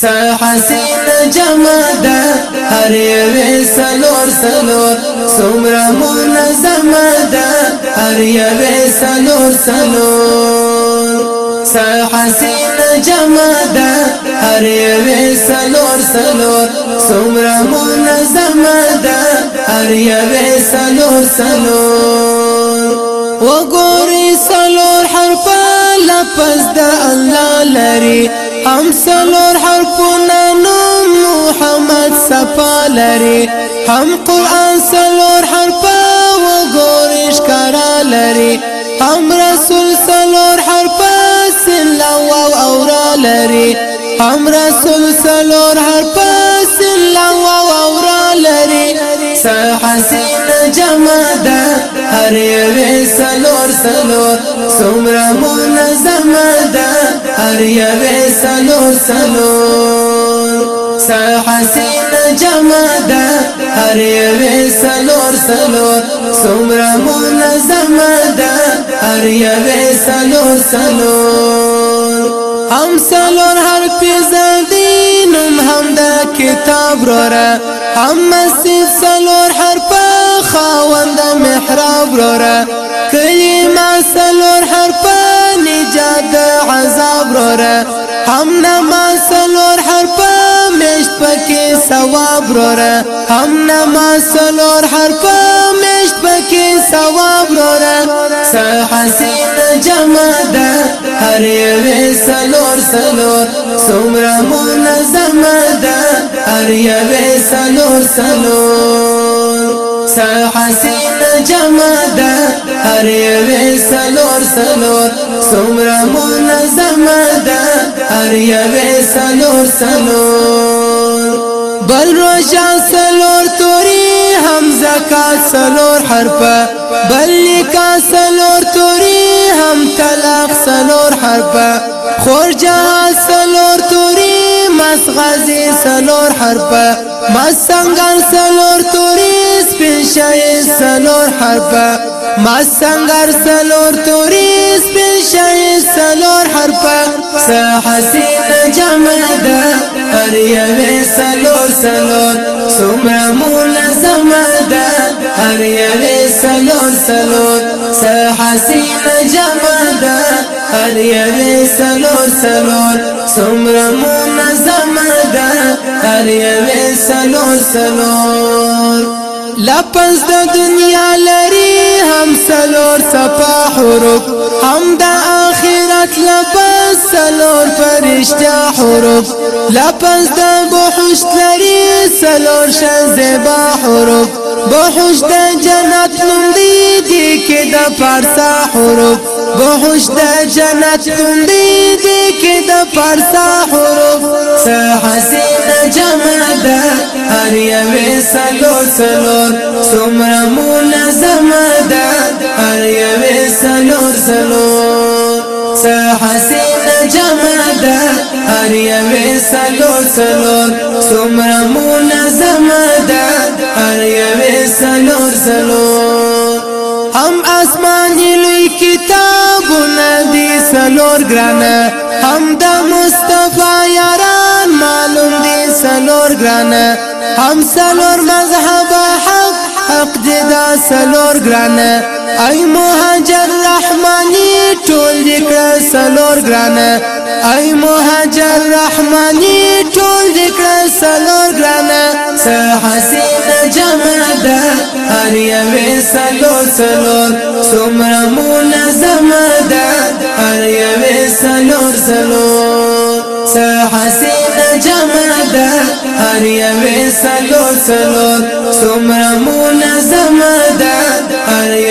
سحسین جمع ده هر یوې سلور سلور څومره منظم ده هر یوې سلور سلور سحسین جمع ده هر یوې سلور سلور څومره منظم ده هر یوې سلور سلور وګوري سلور حرف لپس ده الله لري هم سلور حرفونه نوم محمد صفا لري هم قرآن سلور حرفه وګورې ښکارا لري هم رسول سلور حرفه سین لو او را لري هم رسول سلور حرفه حسین جمادا هر یوې سلور سلور څومره منظم ده هر یوې سلور سلور حسین جمادا هر یوې سلور سلور څومره منظم ده هر یوې سلور سلور هم سلور هر پیزه کتاب را را هم مسجد سلور حرف خاوند محراب را را کلمه سلور حرف نجات عذاب را را هم نماز سلور حرف مشت پکې ثواب را را هم نماز سلور حرف مشت پکې ثواب را را سحسین جمع ده هر یو سلور سلور څومره منظم ده هر یو سلور سلور سحسین جمع ده هر یو سلور سلور څومره منظم ده هر یو سلور سلور بل روزه سلور توري حمزه کا سلور حرفه بل کا سلور توري هم طلاق سلور حرفه خور جهاز سلور توری مس غزي سلور حرفه مس سنگان سلور توری سپین شای سلور حرفه مس سنگار سلور توری سپین شای سلور حرفه سحسین جمع ده هر یوه سلور سلور سمه مول زمه ده هر یوې سلور سلور سحسین جمع ده هر یوې سلور سلور څومره منظم ده هر یوې سلور سلور لپس د دنیا لري هم سلور صفاح حروف هم د پاک لپس سلور فرشتیا حروف لپس د بحشت لري سلور شزبا حروف بحشت د جنت نوم دی دی کې د پارسا حروف بحشت د جنت نوم دی دی کې د پارسا حروف حسین جمع ده هر یو سلور سلور سمرمون ده هر یوې سلو سلو سمر منظم ده هر یوې سلو سلو هم اسماني لوی کتابونه دي سلور ګرانه هم د مصطفی یاران معلوم دي سلور ګرانه هم سلور مذهب حق حق دي دا سلور ګرانه اي مهاجر رحماني ټول دي کړه سلور ګرانه ای مهاجر رحمانی ټول ذکر سلور ګرانا سحسین جمع ده هر یو سلور سلور سمر منظم ده هر یو سلور سلور سحسین جمع ده هر یو سلور سلور سمر منظم ده هر